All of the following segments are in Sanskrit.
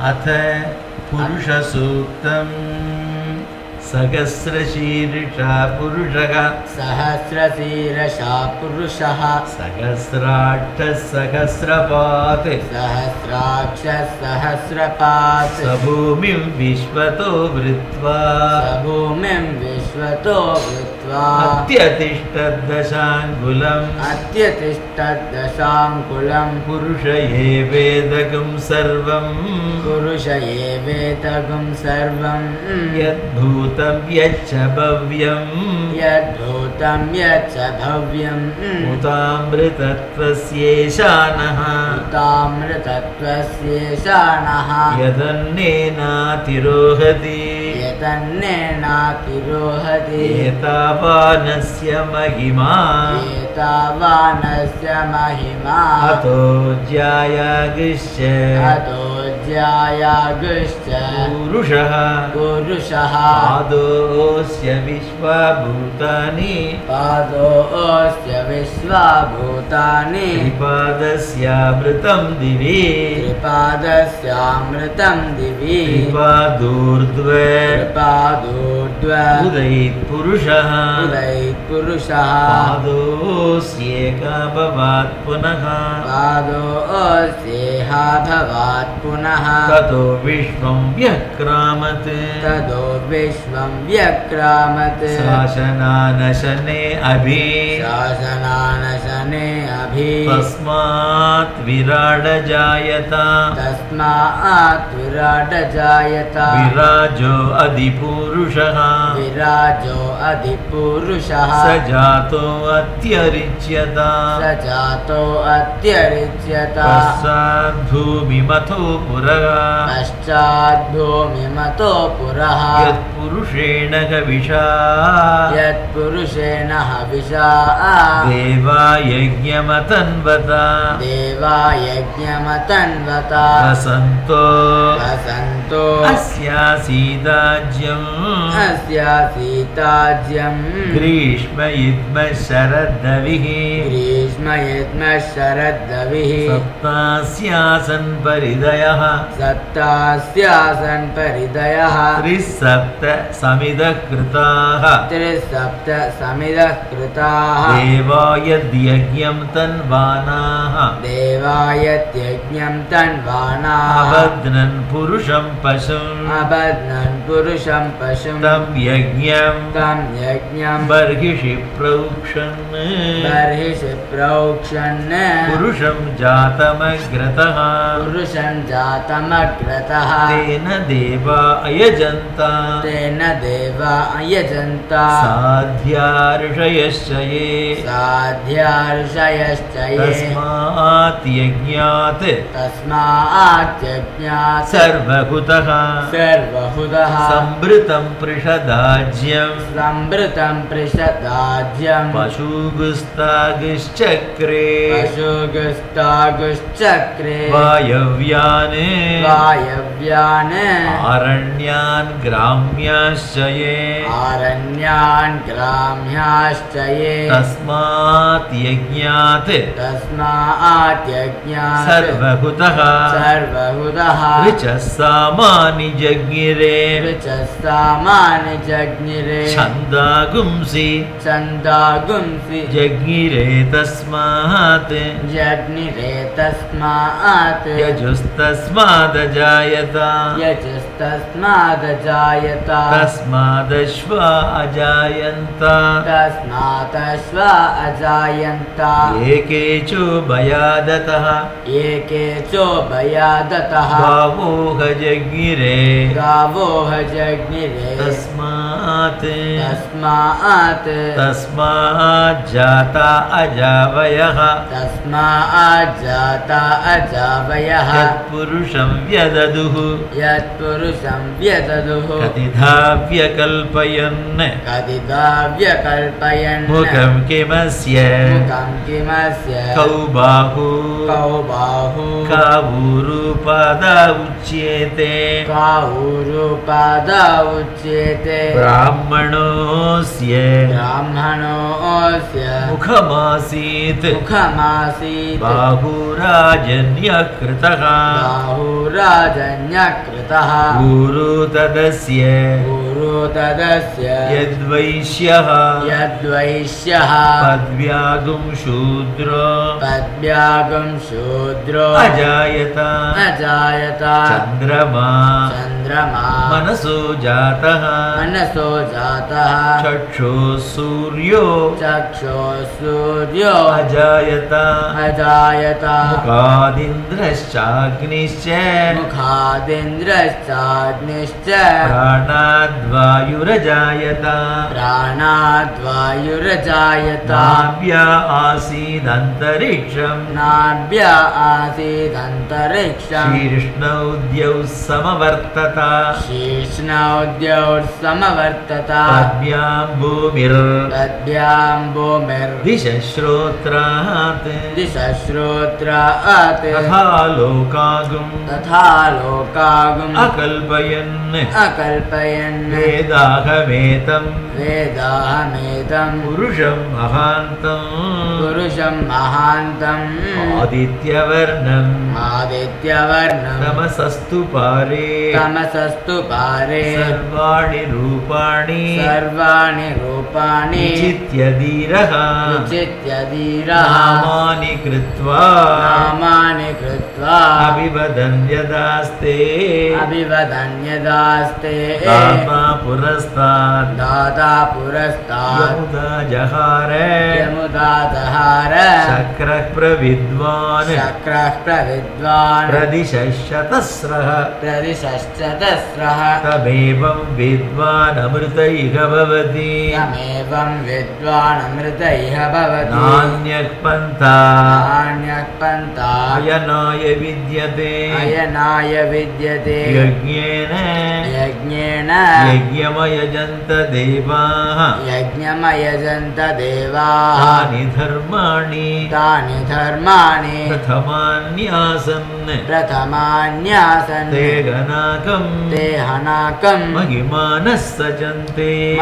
अथ पुरुषसूक्तम्। सहस्रशीर्षा पुरुषः। सहस्रशीरशा पुरुषः। सहस्राक्षः सहस्रपात् सहस्राक्षः सहस्रपात् स भूमिं विश्वतो वृत्वा भूमिं विश्वतो वृत्वा अत्यतिष्ठद्दशाङ्गुलम् अत्यतिष्ठद्दशाङ्कुलं पुरुष एवेदकं सर्वम्। पुरुष एवेदगुं सर्वं यद्भूतं यच्च भव्यम्। यद्भूतं यच्च भव्यम्। उतामृतत्वस्येशानः तामृतत्वस्येषाणः यदन्नेनातिरोहति यतन्नेनातिरोहति एतावानस्य महिमा। एतावानस्य महिमा। अतो ज्यायागिश्च। अतो ज्यायागुश्च। पुरुषः। पुरुषः। पादोऽस्य विश्वभूतानि। पादोऽस्य विश्वाभूतानि। त्रिपादस्यामृतं दिवि। त्रिपादस्यामृतं दिवि। त्रिपादूर्ध्व त्रिपादोर्ध्व उदयित्पुरुषः। उदयित्पुरुषः। पादोऽस्येका भवात् पुनः। पादोऽस्येहा भवात् पुनः। ततो विश्वं व्यक्रामत्। तदो विश्वं व्यक्रामत्। शासनानशने अभि। शासनानशने अभि। तस्मात् विराडजायत। तस्मात् विराट जायत विराजो अधिपुरुषः विराजो अधिपुरुषः स जातो अत्यरिच्यत। स जातो अत्यरिच्यत। पश्चाद्भूमिमथो पुरः पश्चाद्भूमिमतो पुरः यत्पुरुषेण कविषा यत्पुरुषेण हविषा। देवा यज्ञमतन्वत देवा यज्ञमतन्वता वसन्तो। वसन्तो अस्यासीदाज्यम् अस्यासीताज्यम् ग्रीष्मयुग्म शरदविः ग्रीष्मयद्म शरद्दविः सप्तास्यासन् परिदयः सप्तास्यासन् परिदयः त्रिसप्त समिदः कृताः त्रिसप्त समिदः कृताः देवा यद्यज्ञं तन्वानाः देवायत्यज्ञं तन्वानाः अबध्नन् पुरुषं पशुम् अबध्नन् पुरुषं पशुं तं यज्ञं तं यज्ञं प्रोक्षन् बर्हिषि प्रोक्षन् पुरुषं जातमग्रतः पुरुषं जातमग्रतः तेन देवा अयजन्ता तेन देवा अयजन्ता साध्या ऋषयश्च ये साध्यार्षयश्च ये तस्मात् यज्ञात् तस्मात् यज्ञात् सर्वहुतः सर्वहुदः सम्भृतं पृषदाज्यं पृषदाज्यं पशुगुस्तागिश्चक्रे। पशुगुस्तागुश्चक्रे। वायव्यान्। वायव्यान्। आरण्यान् ग्राम्याश्च ये आरण्यान् ग्राम्याश्च ये तस्मात् यज्ञात्। तस्मात् यज्ञात्। सर्वहुतः। सर्वहुदः ऋचः सामानि जज्ञिरे। ऋचस्तामानि छन्दागुंसि छन्दागुंसि जज्ञिरे तस्मात्। जग्निरे तस्मात्। यजुस्तस्मादजायत यजस्तस्मादजायत तस्मादश्वा अजायन्त। तस्मादश्व अजायन्त। एके चोभयादतः एके चोभयादतः भावोह जज्ञिरे गावो जग्निरे तस्मात्। तस्मात् तस्माज्जाता अजावयः। तस्माज्जाता अजावयः। यत्पुरुषं व्यददुः यत्पुरुषं व्यददुः कतिधा व्यकल्पयन्। कदिदा व्यकल्पयन्। मुखं किमस्य? मुखं किमस्य? कौ बाहु। कौ बाहु। कावूरुपादा उच्येते। काऊरुपाद उच्येते। ब्राह्मणोऽस्य ब्राह्मणोऽस्य ब्राह्मणोऽस्य मुखमासीत् मुखमासीत् बाहुराजन्यकृतः बाहुराजन्यकृतः गुरु तदस्य गुरु तदस्य यद्वैश्यः यद्वैश्यः पद्व्यागुं शूद्रो पद्भ्यागं शूद्रो अजायत अजायत चन्द्रमा चन्द्रमा मनसो जातः मनसो जातः चक्षुः सूर्यो। चक्षो सूर्यो। अजायत। अजायत। मुखादिन्द्रश्चाग्निश्च। मुखादिन्द्रश्चाग्निश्च। प्राणाद्वायुरजायत। प्राणाद्वायुरजायत। नाभ्या आसीदन्तरिक्षम्। नाभ्य आसीदन्तरिक्षम्। शीर्ष्णौ द्यौ समवर्तत। शीर्ष्णौद्यौ समवर्तत। पद्भ्यां भूमिर् तद्भ्यां भूमिर्दिश दिशश्रोत्रात् श्रोत्रात् तथा लोकागुम् तथा लोकागुम् अकल्पयन् अकल्पयन् वेदाहमेतम् वेदाहमेदं पुरुषं महान्तम् पुरुषं महान्तम् आदित्यवर्णम् आदित्यवर्णम् तमसस्तु पारे तमसस्तु पारे सर्वाणि रूपाणि सर्वाणि रूपाणि विचित्यधीरः। विचित्यधीरः। नामानि कृत्वा। नामानि कृत्वा। अभिवदन् यदास्ते अभिवदन्यदास्ते दाता पुरस्तात्। दाता पुरस्तात्। यमुदा जहार। यमुदा दहार शक्रः प्रविद्वान्। शक्रः प्रविद्वान्। प्रदिशशतस्रः प्रदिशश्चतस्रः। तमेवं विद्वान् अमृत इह भवति यमेवं विद्वानमृत इह भवति। नान्यः पन्था नान्यः पन्था अयनाय विद्यते। अयनाय विद्यते। यज्ञेन। यज्ञेन। यज्ञमयजन्त देवाः। यज्ञमयजन्त देवाः तानि धर्माणि। तानि धर्माणि। प्रथमान्यासन्। प्रथमान्यासन्। ते गणाकम् ते हनाकम्। महिमानः सचन्ते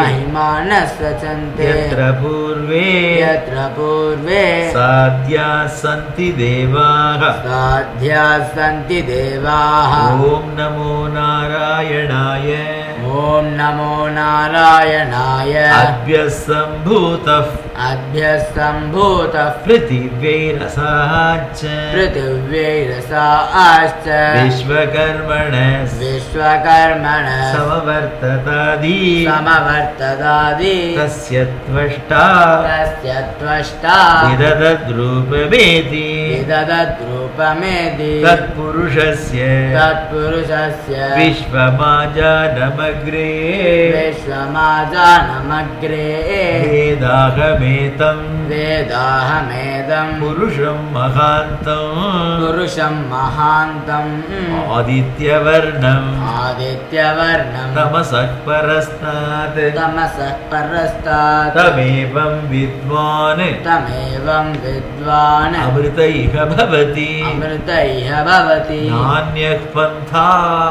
सचन्ते यत्र पूर्वे यत्र पूर्वे साध्याः सन्ति देवाः। साध्याः सन्ति देवाः। ॐ नमो नारायणाय ॐ नमो नारायणाय। अभ्यः सम्भूतः अभ्यः सम्भूतः पृथिव्यैरसाः च पृथिव्यैरसाश्च विश्वकर्मणः। विश्वकर्मण। समवर्ततादि। समवर्तदादि तस्य त्वष्टा तस्य त्वष्टा विदधद्रूपमेति विदधद्रूपमेति तत्पुरुषस्य। तत्पुरुषस्य। विश्वमाजानमग्रे। विश्वमाजानमग्रे। वेदाहमेतं वेदाहमेदं पुरुषं महान्तम्। पुरुषं महान्तम्। आदित्यवर्णम्। आदित्यवर्णं तमसः परस्तात् तमसः परस्तात् तमेवं विद्वान्। तमेवं विद्वान्। अमृत इह भवति। अमृत इह भवति। नान्यः पन्था।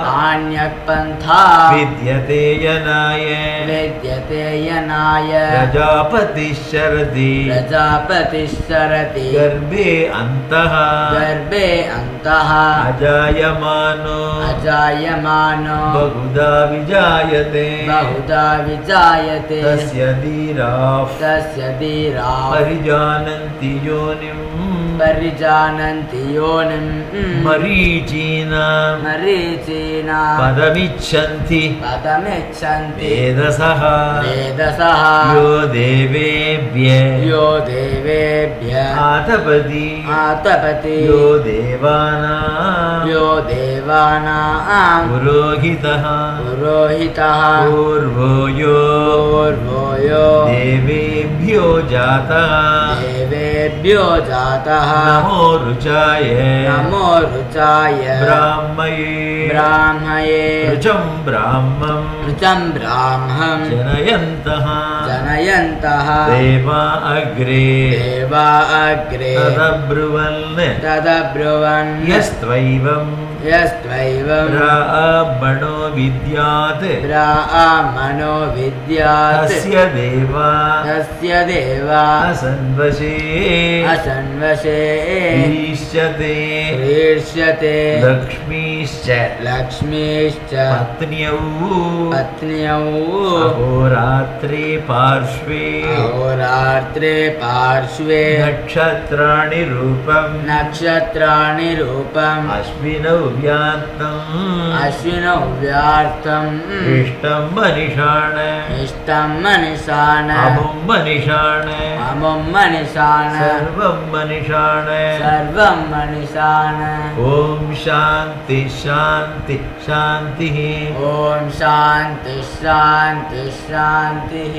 नान्यः पन्था। विद्यते यनाय। विद्यते यनाय। प्रजापतिः शरदि। प्रजापतिश्चरति गर्भे अन्तः। गर्भे अन्तः। अजायमानो। अजायमानो। बहुधा विजायते। बहुधा विजायते। तस्य धीराः। तस्य धीरा। परिजानन्ति योनिम् परिजानन्ति योनिम्। मरीचीनां। मरीचीना। पदमिच्छन्ति। पदमिच्छन्ति। वेदसः। वेदसः। यो देवेभ्य। यो देवेभ्य। आतपति। आतपति। यो देवानां यो देवानां पुरोहितः। पुरोहितः। पूर्वो यो। पूर्वो यो। देवेभ्यो जातः। देवेभ्यो जातः। नमो रुचाय नमो रुचाय ब्राह्मये। ब्राह्मये। ऋचं ब्राह्मम् ऋतं ब्राह्मं। जनयन्तः। जनयन्तः। देवा अग्रे। देवा अग्रे। तदब्रुवन्। तदब्रुवन्। यस्त्वैवम् यस्त्वैवं ब्राह्मणो विद्यात् ब्राह्मणो विद्यात् तस्य देवा तस्य देवा असन्वशे असन्वशे ईष्यते क्रीड्यते लक्ष्मीश्च लक्ष्मीश्च पत्न्यौ पत्न्यौ अहोरात्रे पार्श्वे अहोरात्रे पार्श्वे नक्षत्राणि रूपम् नक्षत्राणि रूपम् अश्विनौ अश्विनौ व्यार्थम्। इष्टं मनिषाण। इष्टं मनिषाण। अमुं मनिषाण। अमुं मनिषाण। सर्वं मनिषाण। सर्वं मनिषाण। ॐ शान्ति शान्ति शान्तिः। ॐ शान्ति शान्ति शान्तिः